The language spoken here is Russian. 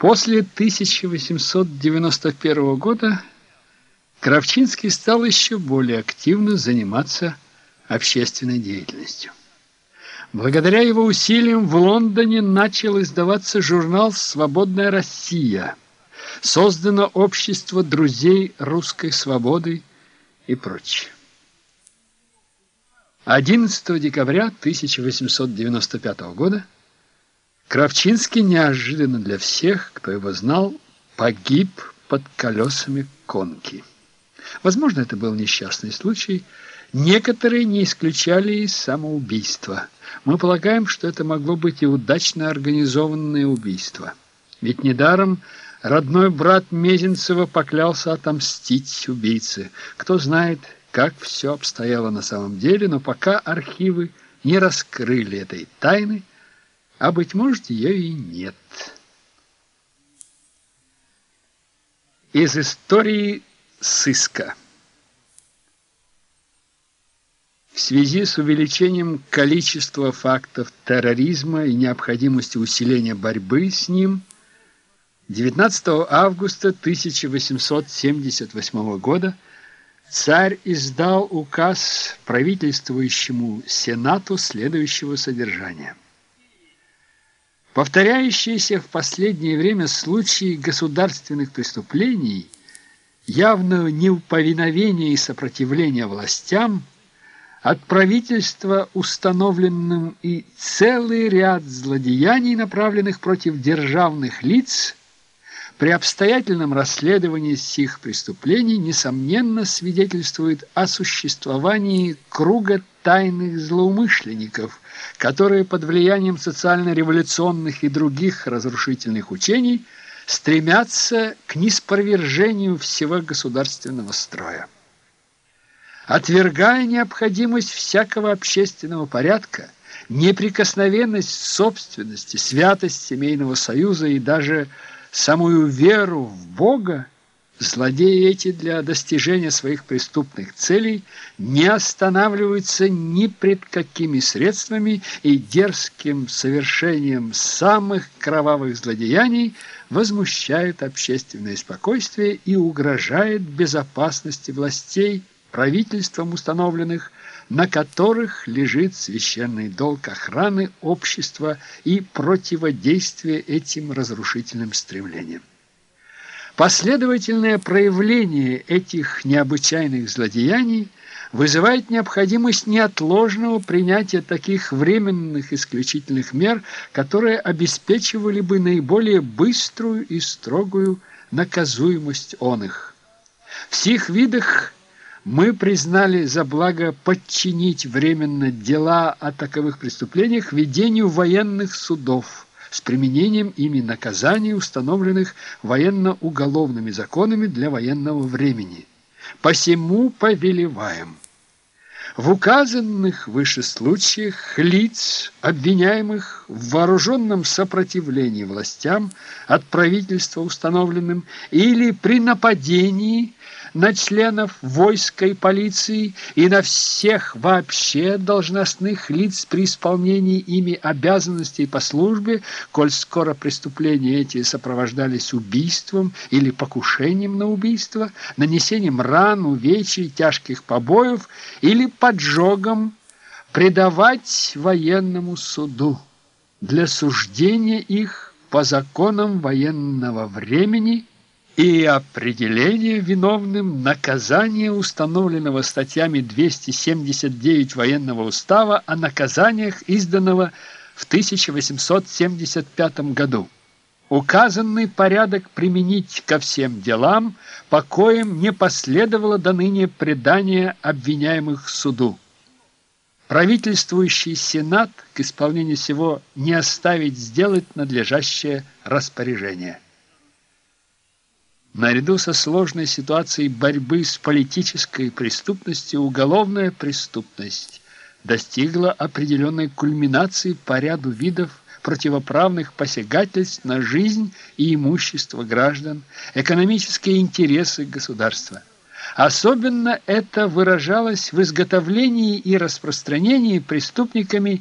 После 1891 года Кравчинский стал еще более активно заниматься общественной деятельностью. Благодаря его усилиям в Лондоне начал издаваться журнал «Свободная Россия», создано общество друзей русской свободы и прочее. 11 декабря 1895 года Кравчинский неожиданно для всех, кто его знал, погиб под колесами конки. Возможно, это был несчастный случай. Некоторые не исключали и самоубийство. Мы полагаем, что это могло быть и удачно организованное убийство. Ведь недаром родной брат Мезенцева поклялся отомстить убийце. Кто знает, как все обстояло на самом деле, но пока архивы не раскрыли этой тайны, а, быть может, ее и нет. Из истории сыска. В связи с увеличением количества фактов терроризма и необходимостью усиления борьбы с ним 19 августа 1878 года царь издал указ правительствующему Сенату следующего содержания. Повторяющиеся в последнее время случаи государственных преступлений, явного неповиновения и сопротивления властям, от правительства установленным и целый ряд злодеяний, направленных против державных лиц – при обстоятельном расследовании сих преступлений, несомненно, свидетельствует о существовании круга тайных злоумышленников, которые под влиянием социально-революционных и других разрушительных учений стремятся к неспровержению всего государственного строя. Отвергая необходимость всякого общественного порядка, неприкосновенность собственности, святость семейного союза и даже самую веру в Бога, злодеи эти для достижения своих преступных целей не останавливаются ни пред какими средствами и дерзким совершением самых кровавых злодеяний возмущают общественное спокойствие и угрожают безопасности властей, правительством установленных, на которых лежит священный долг охраны общества и противодействия этим разрушительным стремлениям. Последовательное проявление этих необычайных злодеяний вызывает необходимость неотложного принятия таких временных исключительных мер, которые обеспечивали бы наиболее быструю и строгую наказуемость он их. В сих видах мы признали за благо подчинить временно дела о таковых преступлениях ведению военных судов с применением ими наказаний, установленных военно-уголовными законами для военного времени. Посему повелеваем. В указанных выше случаях лиц, обвиняемых в вооруженном сопротивлении властям от правительства установленным или при нападении – на членов войска и полиции и на всех вообще должностных лиц при исполнении ими обязанностей по службе, коль скоро преступления эти сопровождались убийством или покушением на убийство, нанесением ран, увечий, тяжких побоев или поджогом, предавать военному суду для суждения их по законам военного времени и определение виновным наказания, установленного статьями 279 Военного устава о наказаниях, изданного в 1875 году. Указанный порядок применить ко всем делам, по коим не последовало до ныне предания обвиняемых суду. Правительствующий Сенат к исполнению всего не оставить сделать надлежащее распоряжение. Наряду со сложной ситуацией борьбы с политической преступностью уголовная преступность достигла определенной кульминации по ряду видов противоправных посягательств на жизнь и имущество граждан, экономические интересы государства. Особенно это выражалось в изготовлении и распространении преступниками